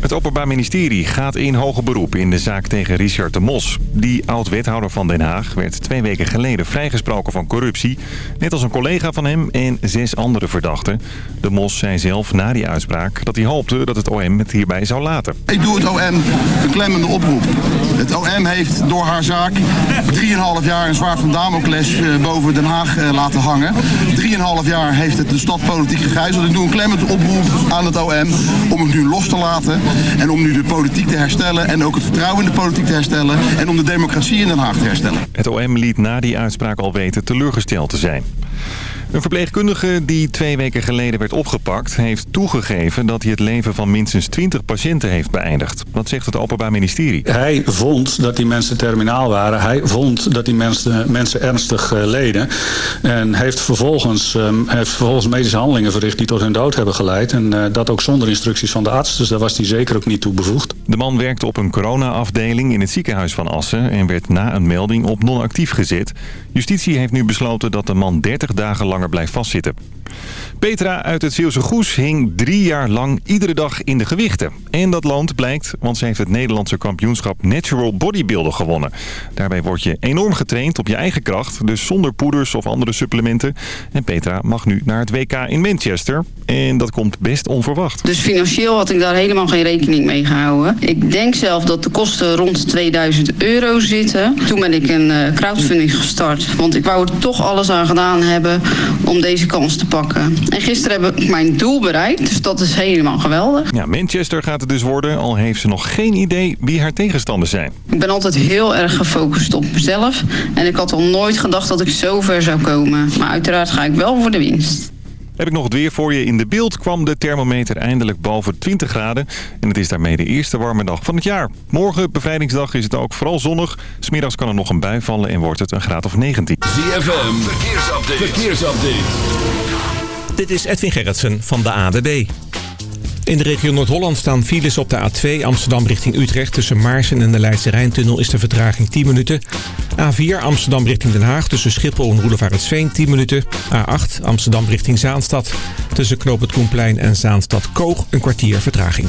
Het Openbaar Ministerie gaat in hoger beroep in de zaak tegen Richard de Mos. Die oud-wethouder van Den Haag werd twee weken geleden vrijgesproken van corruptie. Net als een collega van hem en zes andere verdachten. De Mos zei zelf na die uitspraak dat hij hoopte dat het OM het hierbij zou laten. Ik doe het OM een klemmende oproep. Het OM heeft door haar zaak 3,5 jaar een zwaard van Damocles eh, boven Den Haag eh, laten hangen. 3,5 jaar heeft het de stad politiek gegijzeld. Ik doe een klemmende oproep aan het OM om het nu los te laten. En om nu de politiek te herstellen en ook het vertrouwen in de politiek te herstellen. En om de democratie in Den Haag te herstellen. Het OM liet na die uitspraak al weten teleurgesteld te zijn. Een verpleegkundige die twee weken geleden werd opgepakt... heeft toegegeven dat hij het leven van minstens 20 patiënten heeft beëindigd. Wat zegt het Openbaar Ministerie? Hij vond dat die mensen terminaal waren. Hij vond dat die mensen, mensen ernstig uh, leden. En heeft vervolgens, um, heeft vervolgens medische handelingen verricht... die tot hun dood hebben geleid. En uh, dat ook zonder instructies van de arts. Dus daar was hij zeker ook niet toe bevoegd. De man werkte op een corona-afdeling in het ziekenhuis van Assen... en werd na een melding op non-actief gezet. Justitie heeft nu besloten dat de man 30 dagen langer blijft vastzitten. Petra uit het Zeeuwse Goes hing drie jaar lang iedere dag in de gewichten. En dat land blijkt, want ze heeft het Nederlandse kampioenschap Natural Bodybuilder gewonnen. Daarbij word je enorm getraind op je eigen kracht, dus zonder poeders of andere supplementen. En Petra mag nu naar het WK in Manchester. En dat komt best onverwacht. Dus financieel had ik daar helemaal geen rekening mee gehouden. Ik denk zelf dat de kosten rond 2000 euro zitten. Toen ben ik een uh, crowdfunding gestart. Want ik wou er toch alles aan gedaan hebben om deze kans te pakken. En gisteren heb ik mijn doel bereikt, dus dat is helemaal geweldig. Ja, Manchester gaat het dus worden, al heeft ze nog geen idee wie haar tegenstanders zijn. Ik ben altijd heel erg gefocust op mezelf. En ik had al nooit gedacht dat ik zo ver zou komen. Maar uiteraard ga ik wel voor de winst. Heb ik nog het weer voor je. In de beeld kwam de thermometer eindelijk boven 20 graden. En het is daarmee de eerste warme dag van het jaar. Morgen, bevrijdingsdag, is het ook vooral zonnig. Smiddags kan er nog een bui vallen en wordt het een graad of 19. ZFM, verkeersupdate. verkeersupdate. Dit is Edwin Gerritsen van de ADB. In de regio Noord-Holland staan files op de A2 Amsterdam richting Utrecht. Tussen Maarsen en de Leidse Rijntunnel is de vertraging 10 minuten. A4 Amsterdam richting Den Haag tussen Schiphol en Roelevaretsveen 10 minuten. A8 Amsterdam richting Zaanstad. Tussen Knoop het Koenplein en Zaanstad Koog een kwartier vertraging.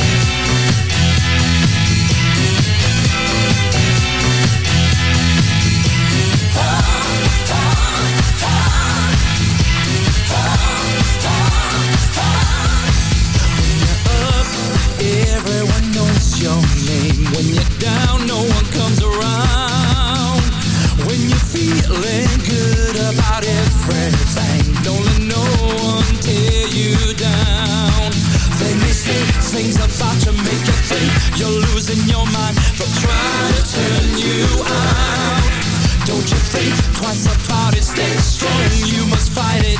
Must fight it.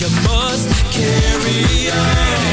You must carry on.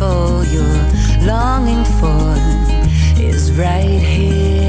All you're longing for is right here?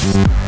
Thank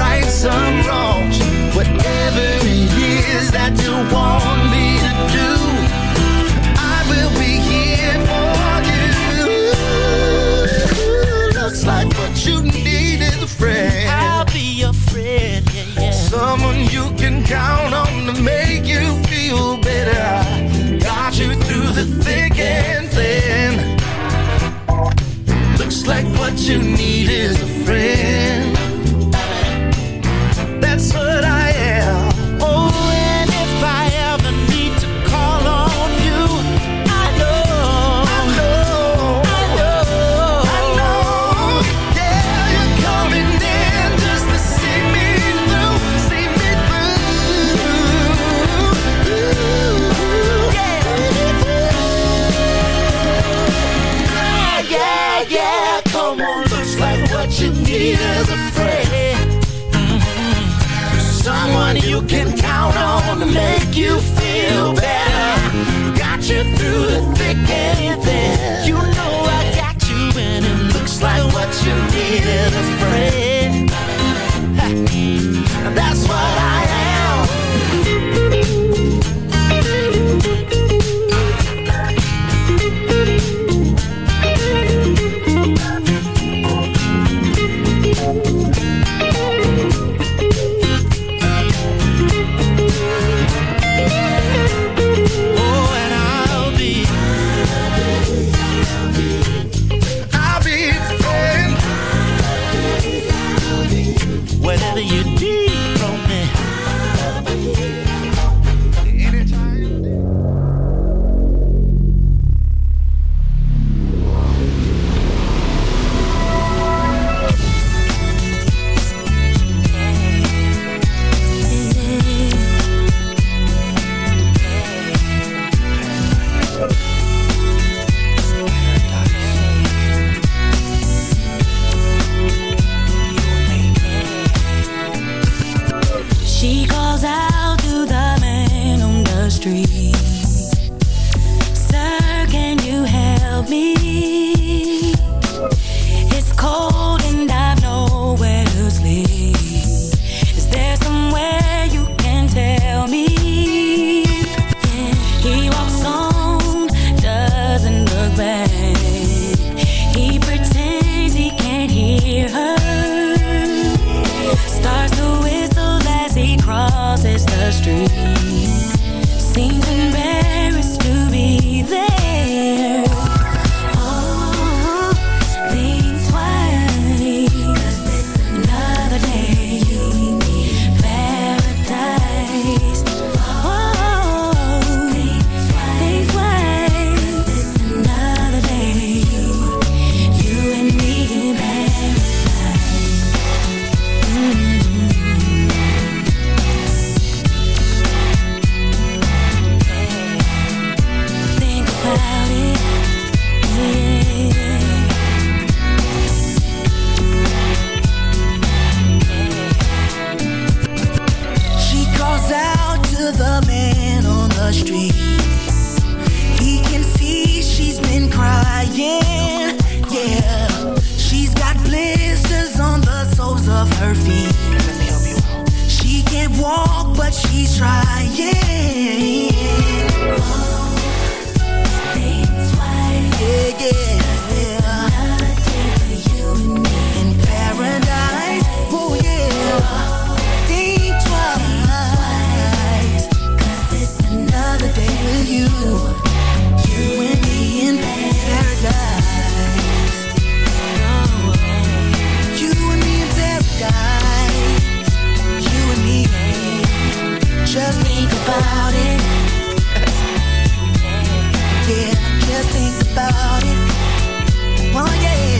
right some wrongs. Whatever it is that you want me to do, I will be here for you. Looks like what you need is a friend. I'll be your friend. Someone you can count on to make you feel better. Got you through the thick and thin. Looks like what you need is a friend of her feet. Let me help you. She can't walk, but she's trying. Yeah, yeah. about it. yeah, just think about it. Oh yeah.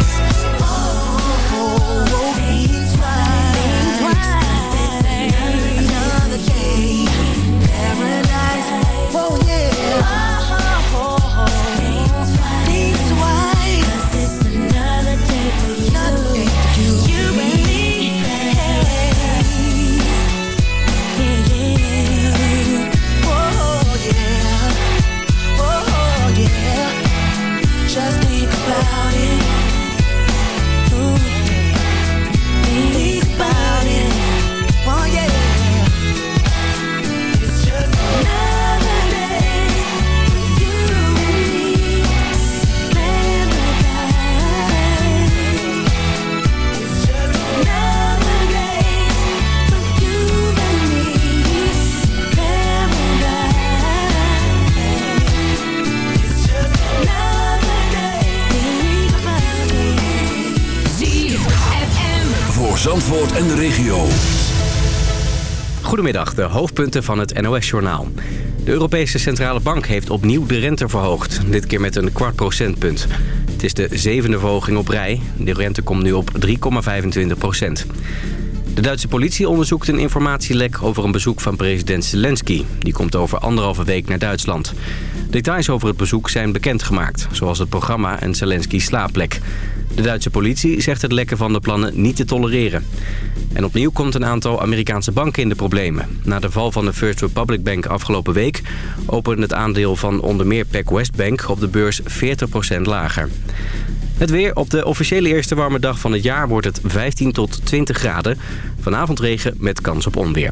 Goedemiddag, de hoofdpunten van het NOS-journaal. De Europese Centrale Bank heeft opnieuw de rente verhoogd. Dit keer met een kwart procentpunt. Het is de zevende verhoging op rij. De rente komt nu op 3,25 procent. De Duitse politie onderzoekt een informatielek over een bezoek van president Zelensky. Die komt over anderhalve week naar Duitsland. Details over het bezoek zijn bekendgemaakt, zoals het programma en Zelensky's slaapplek. De Duitse politie zegt het lekken van de plannen niet te tolereren. En opnieuw komt een aantal Amerikaanse banken in de problemen. Na de val van de First Republic Bank afgelopen week... opende het aandeel van onder meer PacWest Bank op de beurs 40% lager. Het weer op de officiële eerste warme dag van het jaar wordt het 15 tot 20 graden. Vanavond regen met kans op onweer.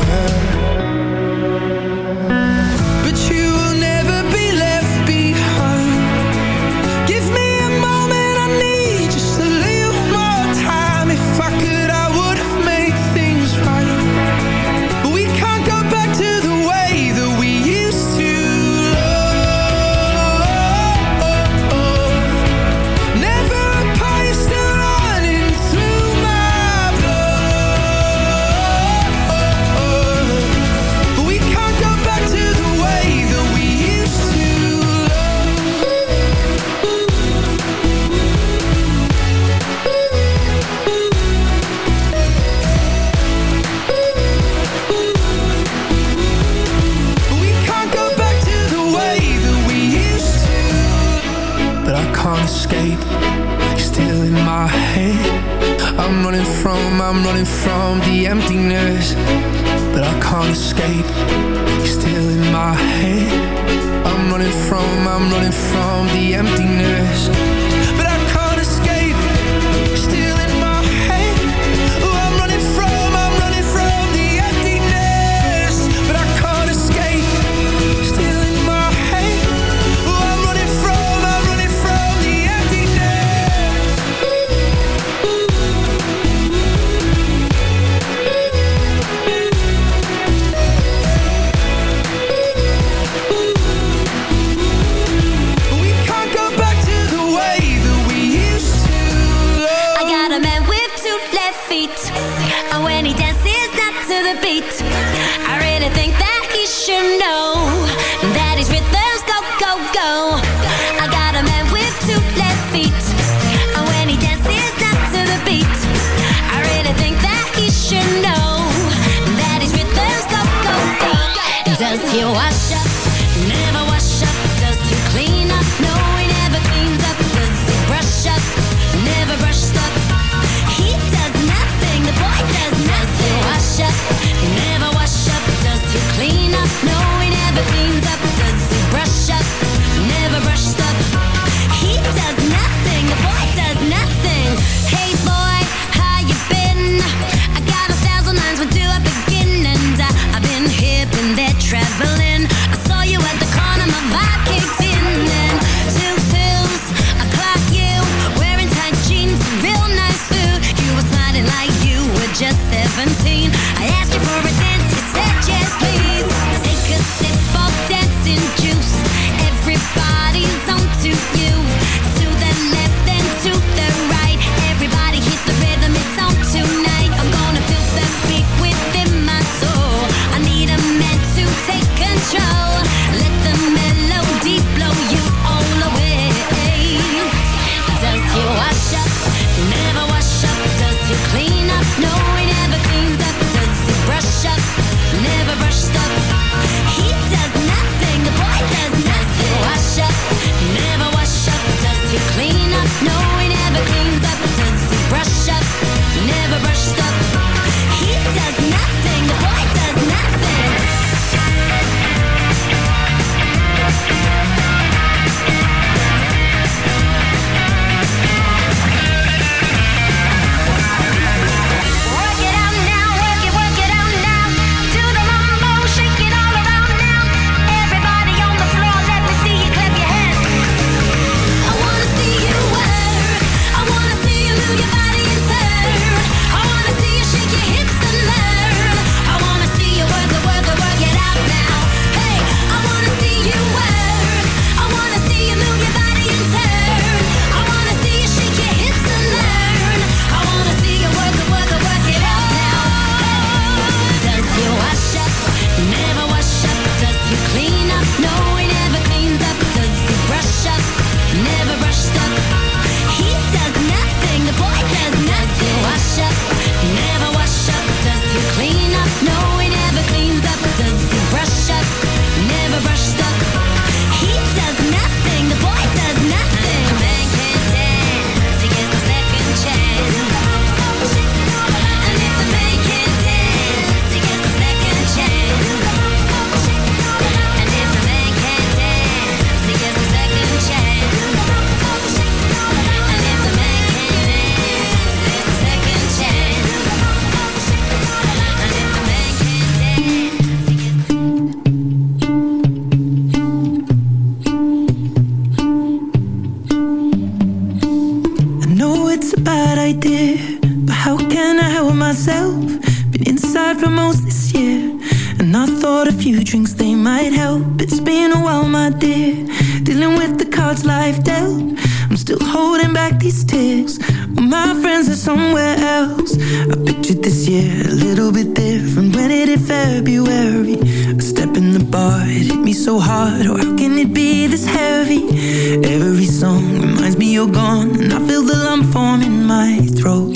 you're gone And I feel the lump form in my throat.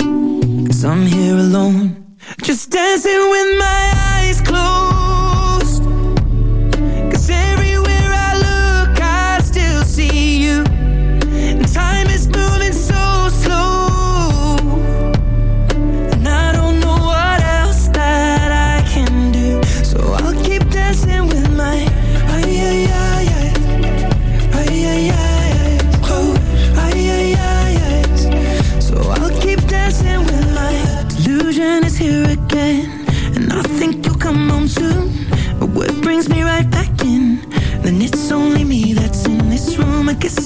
Cause I'm here alone Just dancing with my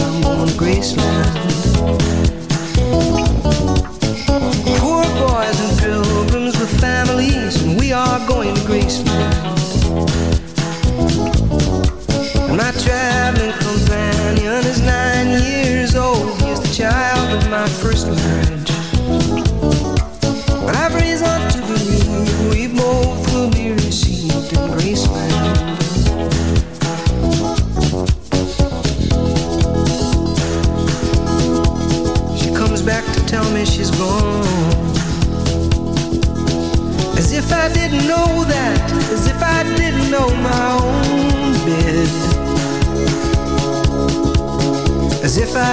I'm Graceland. Poor boys and pilgrims with families, and we are going to Graceland.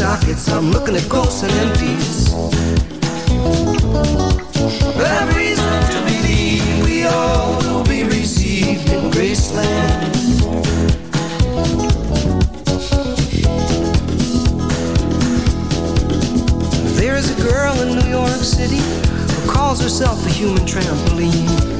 Sockets. I'm looking at ghosts and empties. I've reason to believe we all will be received in Graceland. There's a girl in New York City who calls herself the human trampoline.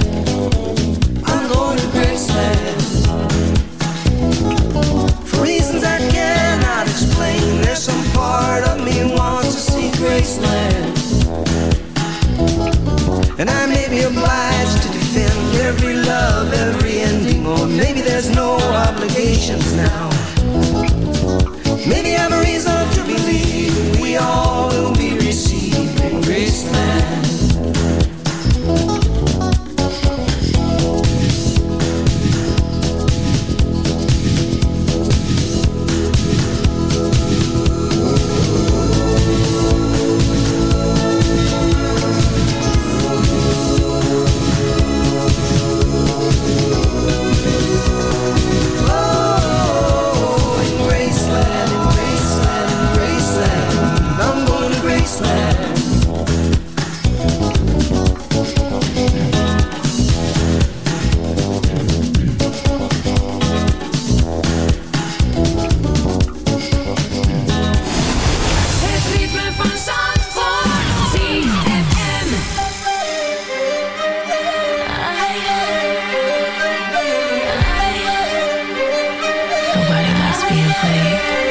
Maybe there's no obligations now. Maybe I'm a Nobody likes being played.